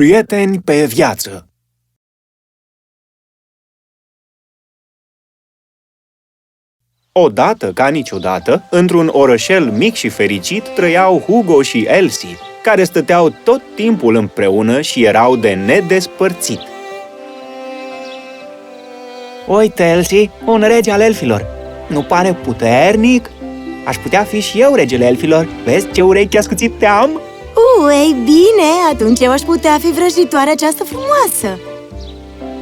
Prieteni pe viață Odată ca niciodată, într-un orășel mic și fericit, trăiau Hugo și Elsie, care stăteau tot timpul împreună și erau de nedespărțit. Uite, Elsie, un rege al elfilor. Nu pare puternic? Aș putea fi și eu regele elfilor. Vezi ce urechi ascuțite am? Uh, ei bine, atunci eu aș putea fi vrăjitoarea aceasta frumoasă.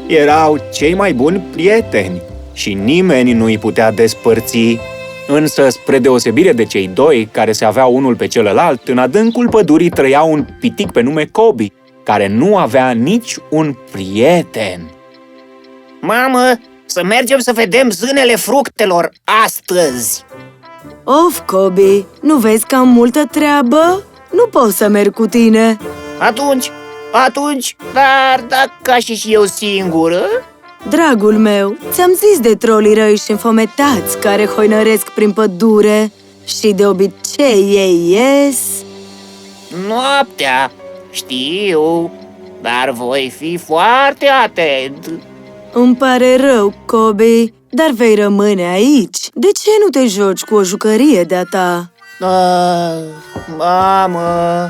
Erau cei mai buni prieteni și nimeni nu îi putea despărți. Însă, spre deosebire de cei doi, care se aveau unul pe celălalt, în adâncul pădurii trăia un pitic pe nume Kobi, care nu avea nici un prieten. Mamă, să mergem să vedem zânele fructelor astăzi! Of, Kobe, nu vezi că am multă treabă? Nu pot să merg cu tine. Atunci, atunci, dar dacă aș fi și eu singură? Dragul meu, ți-am zis de trolii răi și înfometați care hoinăresc prin pădure și de obicei ei ies... Noaptea, știu, dar voi fi foarte atent. Îmi pare rău, Kobe, dar vei rămâne aici. De ce nu te joci cu o jucărie de-a ta? Ah, mamă!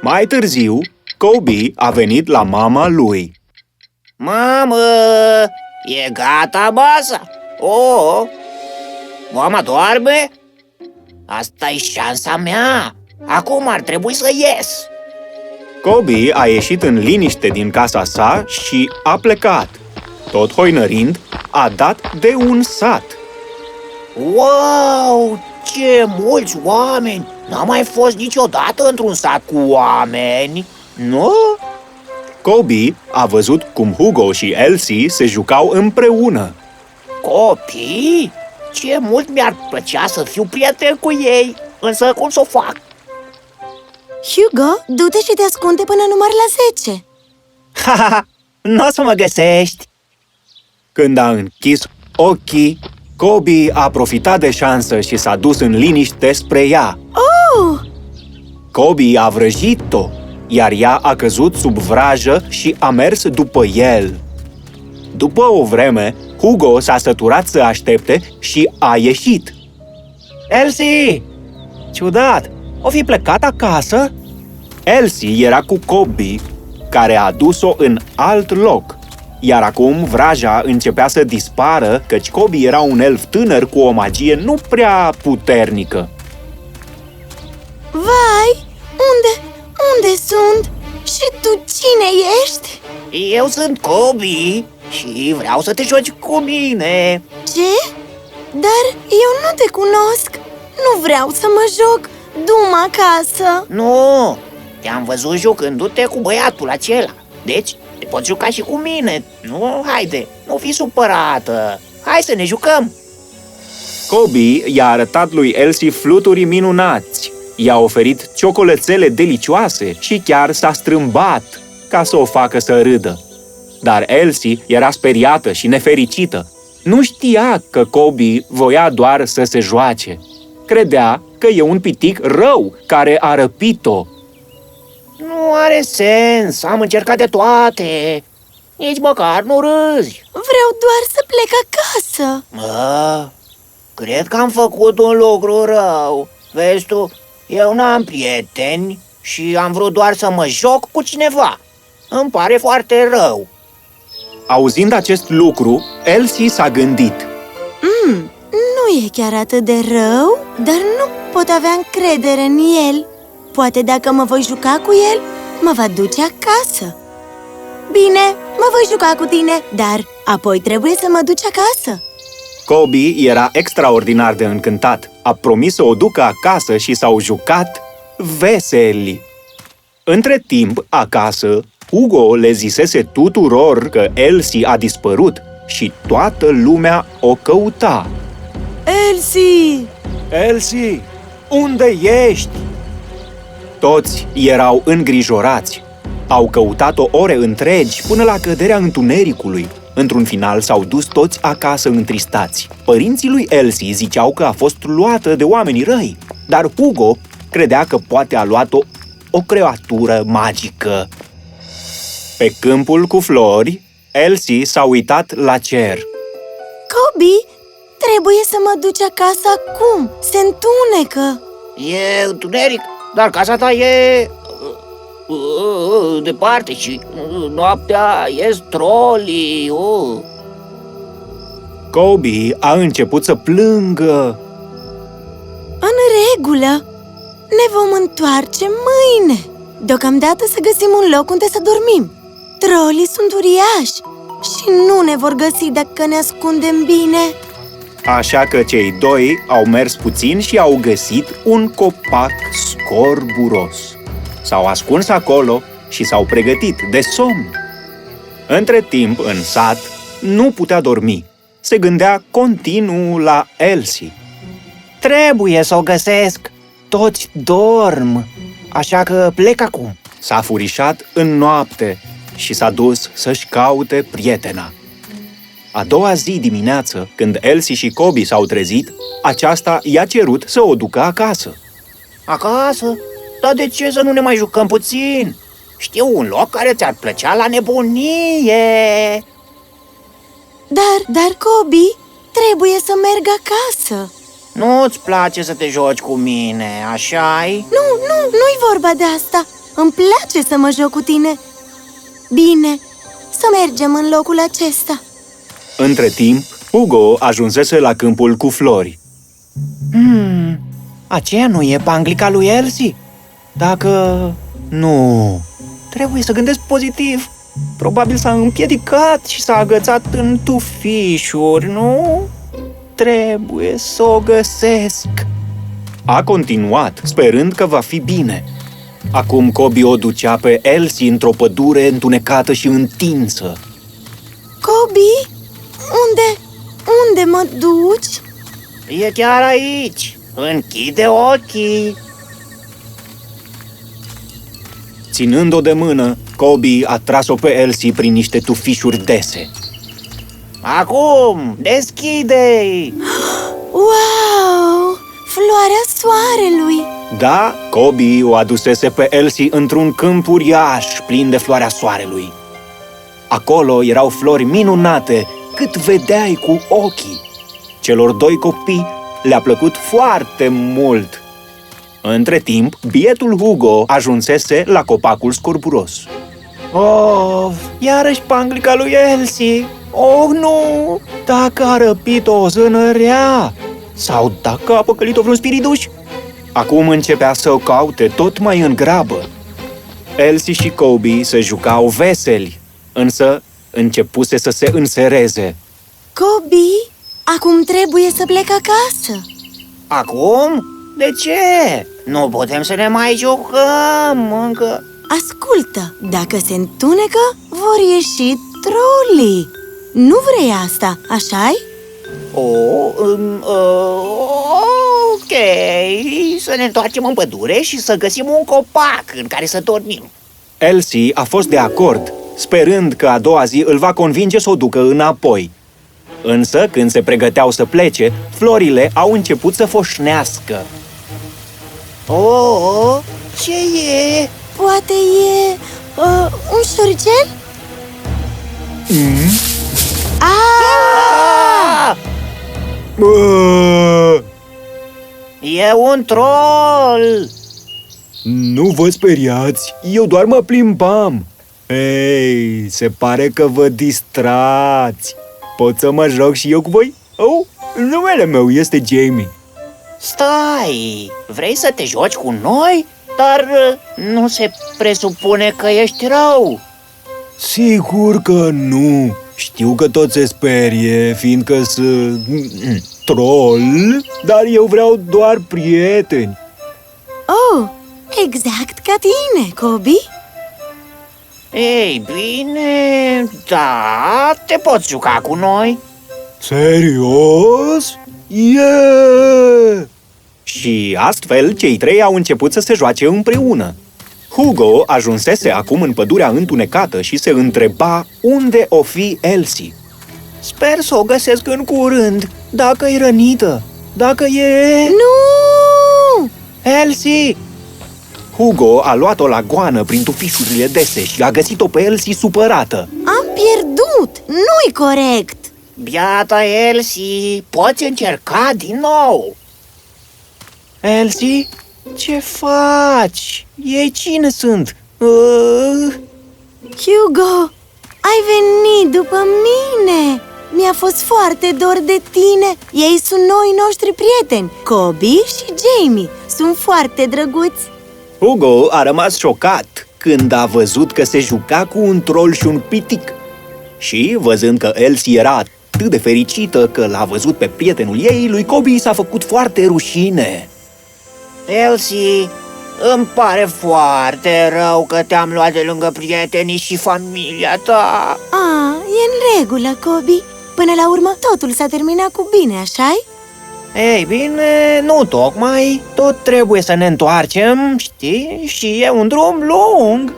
Mai târziu, Kobe a venit la mama lui. Mamă, e gata masa? Oh, mama doarme? asta e șansa mea. Acum ar trebui să ies. Kobe a ieșit în liniște din casa sa și a plecat. Tot hoinărind, a dat de un sat. Wow, ce mulți oameni! N-am mai fost niciodată într-un sat cu oameni, nu? Kobe a văzut cum Hugo și Elsie se jucau împreună. Copii? Ce mult mi-ar plăcea să fiu prieten cu ei, însă cum să o fac? Hugo, du-te și te ascunde până număr la 10 Ha, ha, ha! Nu o să mă găsești! Când a închis ochii, Kobe a profitat de șansă și s-a dus în liniște spre ea. Oh! Kobe a vrăjit-o, iar ea a căzut sub vrajă și a mers după el. După o vreme, Hugo s-a săturat să aștepte și a ieșit. Elsie! Ciudat! O fi plecat acasă? Elsie era cu Kobe, care a dus-o în alt loc. Iar acum vraja începea să dispară, căci Kobe era un elf tânăr cu o magie nu prea puternică. Vai, unde, unde sunt? Și tu cine ești? Eu sunt Kobe și vreau să te joci cu mine. Ce? Dar eu nu te cunosc. Nu vreau să mă joc. Du-mă acasă. Nu, te-am văzut jucându-te cu băiatul acela. Deci, te poți juca și cu mine. Nu, haide, nu fi supărată. Hai să ne jucăm. Kobe i-a arătat lui Elsie fluturi minunați, i-a oferit ciocolățele delicioase și chiar s-a strâmbat ca să o facă să râdă. Dar Elsie era speriată și nefericită. Nu știa că Kobe voia doar să se joace. Credea că e un pitic rău care a răpit-o. Nu are sens, am încercat de toate. Nici măcar nu râzi. Vreau doar să plec acasă. Mă, cred că am făcut un lucru rău. Vezi tu, eu n-am prieteni și am vrut doar să mă joc cu cineva. Îmi pare foarte rău. Auzind acest lucru, Elsie s-a gândit. Mm, nu e chiar atât de rău, dar nu pot avea încredere în el. Poate dacă mă voi juca cu el, mă va duce acasă. Bine, mă voi juca cu tine, dar apoi trebuie să mă duci acasă. Kobe era extraordinar de încântat. A promis să o ducă acasă și s-au jucat veseli. Între timp, acasă, Hugo le zisese tuturor că Elsie a dispărut și toată lumea o căuta. Elsie! Elsie, unde ești? Toți erau îngrijorați. Au căutat-o ore întregi până la căderea întunericului. Într-un final s-au dus toți acasă întristați. Părinții lui Elsie ziceau că a fost luată de oamenii răi, dar Hugo credea că poate a luat-o o creatură magică. Pe câmpul cu flori, Elsie s-a uitat la cer. Kobe, trebuie să mă duci acasă acum. Se întunecă. E întuneric, dar casa ta e... uh, uh, departe și uh, noaptea e troli. Uh. Kobe a început să plângă. În regulă. Ne vom întoarce mâine. Deocamdată să găsim un loc unde să dormim. Trolii sunt uriași și nu ne vor găsi dacă ne ascundem bine. Așa că cei doi au mers puțin și au găsit un copac scorburos. S-au ascuns acolo și s-au pregătit de somn. Între timp, în sat, nu putea dormi. Se gândea continuu la Elsie. Trebuie să o găsesc. Toți dorm, așa că plec acum. S-a furișat în noapte și s-a dus să-și caute prietena. A doua zi dimineață, când Elsie și Kobe s-au trezit, aceasta i-a cerut să o ducă acasă. Acasă? Dar de ce să nu ne mai jucăm puțin? Știu un loc care ți-ar plăcea la nebunie. Dar, dar, Kobe, trebuie să merg acasă. Nu-ți place să te joci cu mine, așa-i? Nu, nu, nu-i vorba de asta. Îmi place să mă joc cu tine. Bine, să mergem în locul acesta. Între timp, Hugo ajunsese la câmpul cu flori. Hmm, aceea nu e panglica lui Elsie? Dacă... Nu, trebuie să gândesc pozitiv. Probabil s-a împiedicat și s-a agățat în tufișuri, nu? Trebuie să o găsesc. A continuat, sperând că va fi bine. Acum Kobe o ducea pe Elsie într-o pădure întunecată și întinsă. Kobe, unde, unde mă duci? E chiar aici. Închide ochii. Ținând-o de mână, Kobe a tras-o pe Elsie prin niște tufișuri dese. Acum, deschide-i! Wow! Floarea soarelui! Da, Kobe o adusese pe Elsie într-un câmp uriaș plin de floarea soarelui. Acolo erau flori minunate, cât vedeai cu ochii. Celor doi copii le-a plăcut foarte mult. Între timp, bietul Hugo ajunsese la copacul scorburos. Oh, iarăși panglica lui Elsie. Oh, nu! Dacă a răpit o zână rea! Sau dacă a păcălit-o vreun spiriduș? Acum începea să o caute tot mai în grabă. Elsie și Kobe se jucau veseli, însă începuse să se însereze. Kobe, acum trebuie să plec acasă. Acum? De ce? Nu putem să ne mai jucăm încă. Ascultă, dacă se întunecă, vor ieși trolii. Nu vrei asta, așa-i? Oh, um, uh, ok, să ne întoarcem în pădure și să găsim un copac în care să dormim. Elsie a fost de acord, sperând că a doua zi îl va convinge să o ducă înapoi. Însă, când se pregăteau să plece, florile au început să foșnească. Oh, ce e? Poate e uh, un șoricel? Mm? Ah! Bă! E un troll! Nu vă speriați, eu doar mă plimbam. Ei, se pare că vă distrați. Pot să mă joc și eu cu voi? Oh, numele meu este Jamie. Stai, vrei să te joci cu noi? Dar uh, nu se presupune că ești rău. Sigur că nu. Știu că tot se sperie, fiindcă sunt troll, dar eu vreau doar prieteni. Oh, exact ca tine, Kobe. Ei bine, da, te poți juca cu noi. Serios? Yeah! Și astfel, cei trei au început să se joace împreună. Hugo ajunsese acum în pădurea întunecată și se întreba unde o fi Elsie. Sper să o găsesc în curând, dacă e rănită, dacă e... Nu! Elsie! Hugo a luat-o la goană prin tufișurile dese și a găsit-o pe Elsie supărată. Am pierdut! Nu-i corect! Biata Elsie, poți încerca din nou Elsie, ce faci? Ei cine sunt? Uh, Hugo, ai venit după mine! Mi-a fost foarte dor de tine Ei sunt noi noștri prieteni, Kobe și Jamie Sunt foarte drăguți Hugo a rămas șocat când a văzut că se juca cu un troll și un pitic. Și, văzând că Elsie era atât de fericită că l-a văzut pe prietenul ei, lui Kobe s-a făcut foarte rușine. Elsie, îmi pare foarte rău că te-am luat de lângă prietenii și familia ta Ah, e în regulă, Kobe Până la urmă, totul s-a terminat cu bine, așa-i? Ei bine, nu tocmai, tot trebuie să ne întoarcem, știi, și e un drum lung.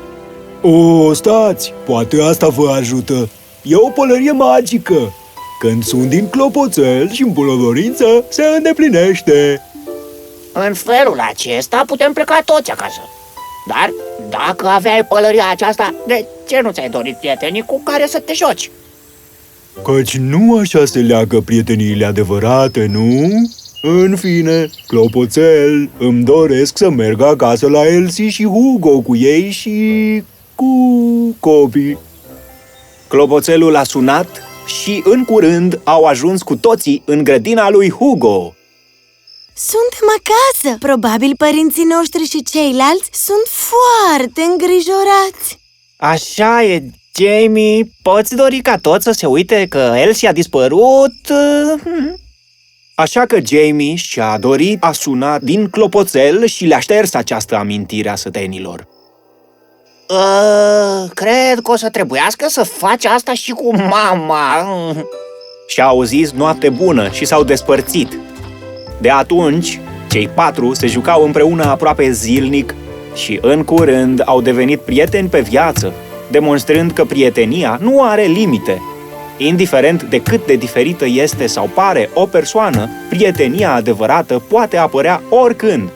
O, stați! Poate asta vă ajută. E o pălărie magică. Când sunt din clopoțel și îmbolădorință, se îndeplinește. În felul acesta putem pleca toți acasă Dar dacă aveai pălăria aceasta, de ce nu ți-ai dorit prietenii cu care să te joci? Căci nu așa se leagă prieteniile adevărate, nu? În fine, clopoțel, îmi doresc să merg acasă la Elsie și Hugo cu ei și... cu copii. Clopoțelul a sunat și în curând au ajuns cu toții în grădina lui Hugo. Suntem acasă! Probabil părinții noștri și ceilalți sunt foarte îngrijorați Așa e, Jamie, poți dori ca toți să se uite că Elsie a dispărut? Hmm. Așa că Jamie și-a dorit a suna din clopoțel și le-a șters această amintire a sătenilor. Uh, cred că o să trebuiască să faci asta și cu mama Și-au zis noapte bună și s-au despărțit. De atunci, cei patru se jucau împreună aproape zilnic și în curând au devenit prieteni pe viață, demonstrând că prietenia nu are limite. Indiferent de cât de diferită este sau pare o persoană, prietenia adevărată poate apărea oricând,